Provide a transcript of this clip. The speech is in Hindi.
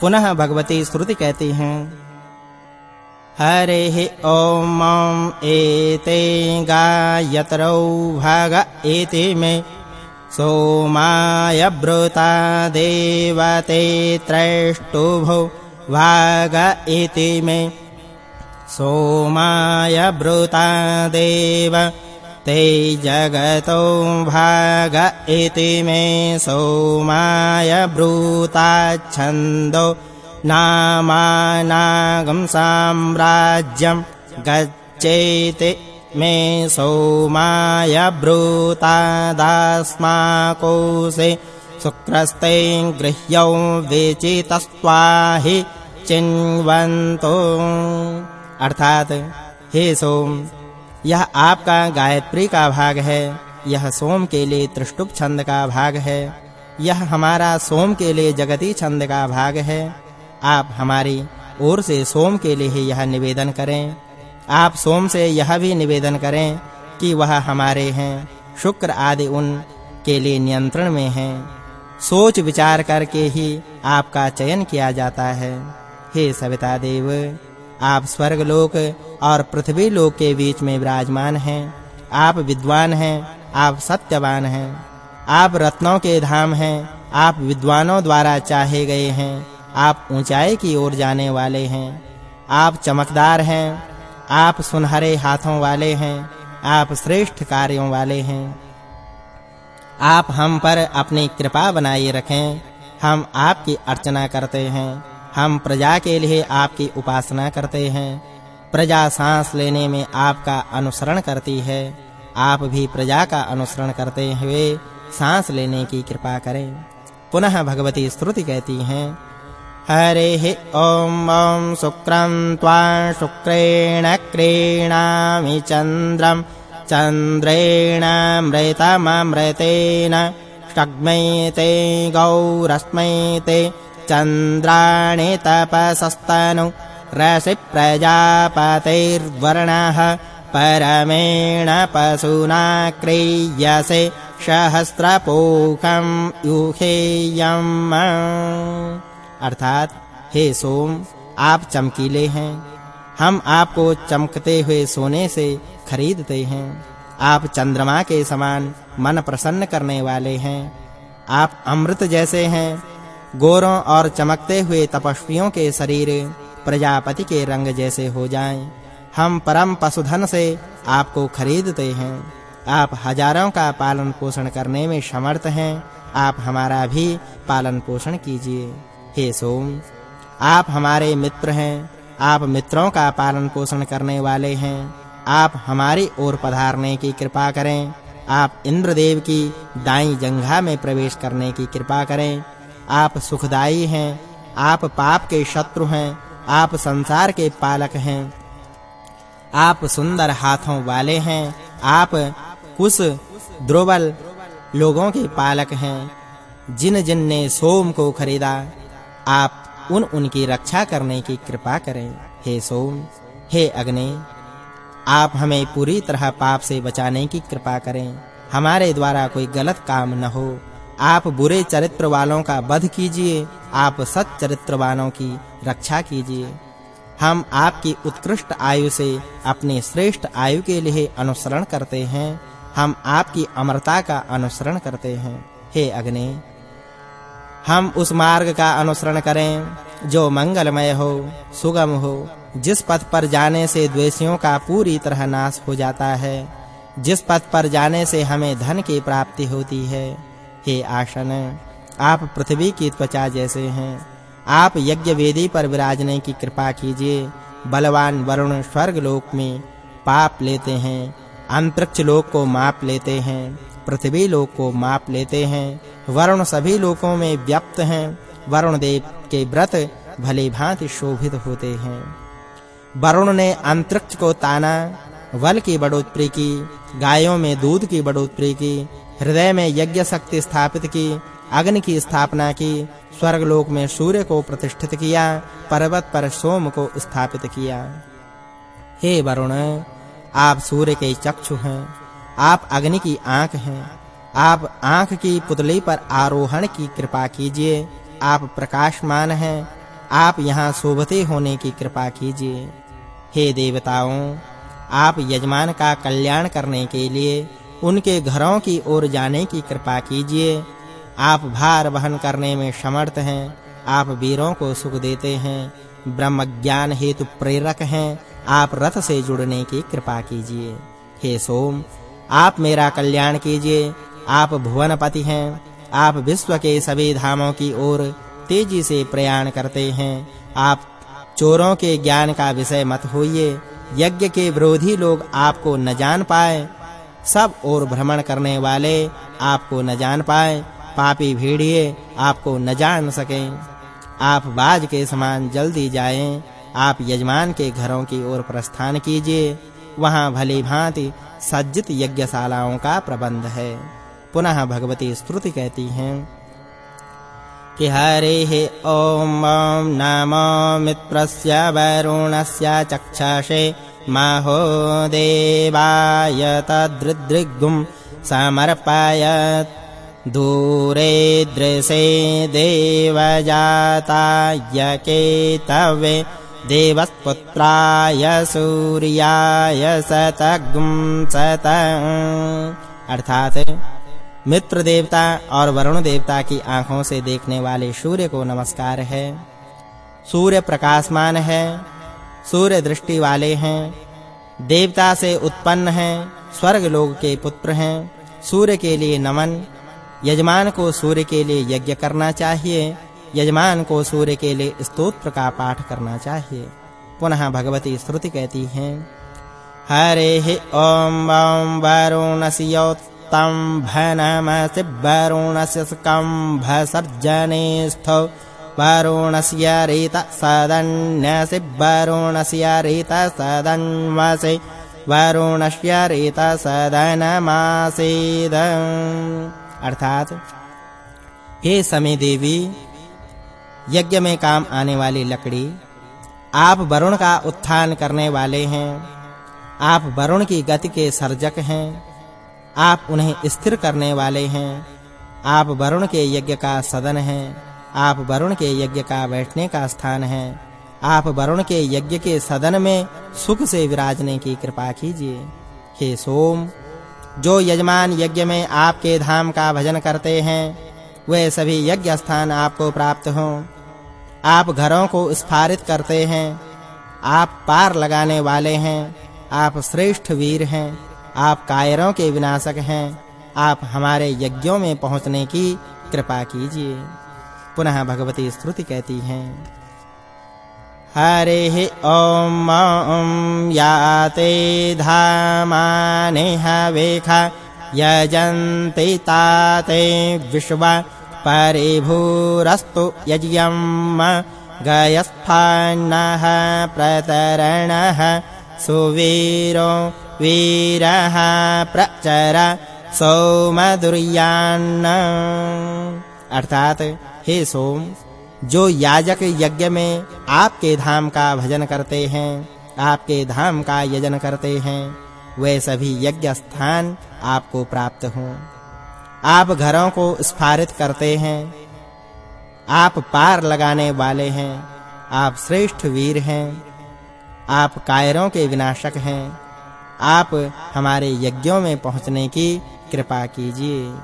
पुनः भगवती श्रुति कहती हैं, हरे ॐ एते गायत्रौ भाग एते मे, सोमाय ब्रूता देवते त्रष्टुभो भाग इति मे, सोमाय ब्रूता देव ते जगतो भाग इति मे सोमाय नामानागं साम्राज्यं गच्छेति मे सोमाय ब्रूतादास्माकोसे शुक्रस्ते गृह्यौ वेचितस्त्वाहि चिन्वन्तो। अर्थात हे सोम यह आपका गायत्री का भाग है। यह सोम के लिए त्रिष्टुप छंद का भाग है। यह हमारा सोम के लिए जगती छंद का भाग है। आप हमारी ओर से सोम के लिए यह निवेदन करें। आप सोम से यह भी निवेदन करें कि वह हमारे हैं। शुक्र आदि उन के लिए नियंत्रण में हैं। सोच विचार करके ही आपका चयन किया जाता है। हे सविता देव आप स्वर्ग लोक और पृथ्वी लोक के बीच में विराजमान हैं। आप विद्वान हैं, आप सत्यवान हैं। आप रत्नों के धाम हैं, आप विद्वानों द्वारा चाहे गए हैं। आप ऊंचाई की ओर जाने वाले हैं। आप चमकदार हैं, आप सुनहरे हाथों वाले हैं, आप श्रेष्ठ कार्यों वाले हैं। आप हम पर अपनी कृपा बनाए रखें, हम आपकी अर्चना करते हैं। हम प्रजा के लिए आपकी उपासना करते हैं। प्रजा सांस लेने में आपका अनुसरण करती है। आप भी प्रजा का अनुसरण करते हुए सांस लेने की कृपा करें। पुनः भगवती स्तुति कहती हैं, हरे ॐ ॐ शुक्रं त्वा शुक्रेण क्रीणामि चन्द्रम् चन्द्रेण मृतममृतेन षग्मैते गौरस्मैते चन्द्राणि तपसस्तनु रसि प्रजापतेर्वर्णः परमेण पशुना क्रियसे सहस्रपोकं युहेयम्। अर्थात, हे सोम, आप चमकीले हैं। हम आपको चमकते हुए सोने से खरीदते हैं। आप चंद्रमा के समान मन प्रसन्न करने वाले हैं। आप अमृत जैसे हैं। गोरों और चमकते हुए तपस्वियों के शरीर प्रजापति के रंग जैसे हो जाएँ। हम परम पशुधन से आपको खरीदते हैं। आप हज़ारों का पालन पोषण करने में समर्थ हैं। आप हमारा भी पालन पोषण कीजिए। हे सोम, आप हमारे मित्र हैं। आप मित्रों का पालन पोषण करने वाले हैं। आप हमारी ओर पधारने की कृपा करें। आप इंद्रदेव की दाई जंघा में प्रवेश करने की कृपा करें। आप सुखदाई हैं, आप पाप के शत्रु हैं, आप संसार के पालक हैं। आप सुंदर हाथों वाले हैं, आप कुछ द्रोबल लोगों के पालक हैं। जिन जिन ने सोम को खरीदा, आप उन उनकी रक्षा करने की कृपा करें। हे सोम, हे अग्नि, आप हमें पूरी तरह पाप से बचाने की कृपा करें। हमारे द्वारा कोई गलत काम न हो। आप बुरे चरित्र वालों का वध कीजिए, आप सत चरित्रवानों की रक्षा कीजिए। हम आपकी उत्कृष्ट आयु से अपनी श्रेष्ठ आयु के लिए अनुसरण करते हैं। हम आपकी अमरता का अनुसरण करते हैं। हे अग्नि, हम उस मार्ग का अनुसरण करें, जो मंगलमय हो, सुगम हो, जिस पथ पर जाने से द्वेषियों का पूरी तरह नाश हो जाता है, जिस पथ पर जाने से हमें धन की प्राप्ति होती है। हे आशन आप पृथ्वी की त्वचा जैसे हैं। आप यज्ञ वेदी पर विराजने की कृपा कीजिए। बलवान वरुण स्वर्ग लोक में पाप लेते हैं। अंतरिक्ष लोक को माप लेते हैं। पृथ्वी लोक को माप लेते हैं। वरुण सभी लोकों में व्याप्त हैं। वरुण देव के व्रत भले भांति शोभित होते हैं। वरुण ने अंतरिक्ष को ताना, वल की बढ़ोतरी की, गायों में दूध की बढ़ोतरी की हृदय में यज्ञ शक्ति स्थापित की, अग्नि की स्थापना की स्वर्ग लोक में सूर्य को प्रतिष्ठित किया, पर्वत पर सोम को स्थापित किया। हे वरुण, आप सूर्य के चक्षु हैं, आप अग्नि की आँख हैं, आप आँख की पुतली पर आरोहण की कृपा कीजिए, आप प्रकाशमान हैं, आप यहाँ शोभते होने की कृपा कीजिए। हे देवताओं, आप यजमान का कल्याण करने के लिए उनके घरों की ओर जाने की कृपा कीजिए। आप भार वहन करने में समर्थ हैं। आप वीरों को सुख देते हैं। ब्रह्म ज्ञान हेतु प्रेरक हैं। आप रथ से जुड़ने की कृपा कीजिए। हे सोम, आप मेरा कल्याण कीजिए। आप भुवनपति हैं। आप विश्व के सभी धामों की ओर तेज़ी से प्रयाण करते हैं। आप चोरों के ज्ञान का विषय मत होइए। यज्ञ के विरोधी लोग आपको न जान पाए। सब और भ्रमण करने वाले आपको न जान पाए, पापी भेड़िए आपको न जान सकें। आप बाज के समान जल्दी जाएँ, आप यजमान के घरों की ओर प्रस्थान कीजिए, वहाँ भली भांति सज्जित यज्ञशालाओं का प्रबंध है। पुनः भगवती स्तुति कहती हैं, कि हरे ओम नमो मित्रस्य वरुणस्य चक्षसे महो देवाय तदृदृग्गुं समर्पयत्। दूरे दृशे देवजाताय केतवे देवस्पुत्राय सूर्याय सतगुं सत। अर्थात मित्र देवता और वरुण देवता की आँखों से देखने वाले सूर्य को नमस्कार है। सूर्य प्रकाशमान है। सूर्य दृष्टि वाले हैं। देवता से उत्पन्न हैं, स्वर्ग लोक के पुत्र हैं। सूर्य के लिए नमन, यजमान को सूर्य के लिए यज्ञ करना चाहिए, यजमान को सूर्य के लिए स्तोत्र का पाठ करना चाहिए। पुनः भगवती श्रुति कहती है, हरे ॐ ॐ वरुणस्य भनमसि वरुणस्य स्कम्भसर्जनेस्थ वरुणस्य रीत सदन्यसि वरुणस्य रीत सदन्वसि। वरुणस्य रीत सदनमासीद। अर्थात, हे समय देवी, यज्ञ में काम आने वाली लकड़ी, आप वरुण का उत्थान करने वाले हैं। आप वरुण की गति के सर्जक हैं। आप उन्हें स्थिर करने वाले हैं। आप वरुण के यज्ञ का सदन हैं। आप वरुण के यज्ञ का बैठने का स्थान है। आप वरुण के यज्ञ के सदन में सुख से विराजने की कृपा कीजिए। हे सोम, जो यजमान यज्ञ में आपके धाम का भजन करते हैं, वे सभी यज्ञ स्थान आपको प्राप्त हों। आप घरों को स्फारित करते हैं, आप पार लगाने वाले हैं, आप श्रेष्ठ वीर हैं, आप कायरों के विनाशक हैं, आप हमारे यज्ञों में पहुँचने की कृपा कीजिए। पुनः भगवती स्तुति कहती हैं। हरे ॐ ॐ याते धामाने हवेखा, यजन्ति ताते विश्व परिभूरस्तु यज्ञम्, गयस्थान्नः प्रतरणः, सुवीरो वीरः प्रचर सोमदुर्यान्न अर्थात, हे सोम, जो याजक यज्ञ में आपके धाम का भजन करते हैं, आपके धाम का यजन करते हैं वे सभी यज्ञ स्थान आपको प्राप्त हों। आप घरों को स्फारित करते हैं, आप पार लगाने वाले हैं, आप श्रेष्ठ वीर हैं, आप कायरों के विनाशक हैं, आप हमारे यज्ञों में पहुँचने की कृपा कीजिए।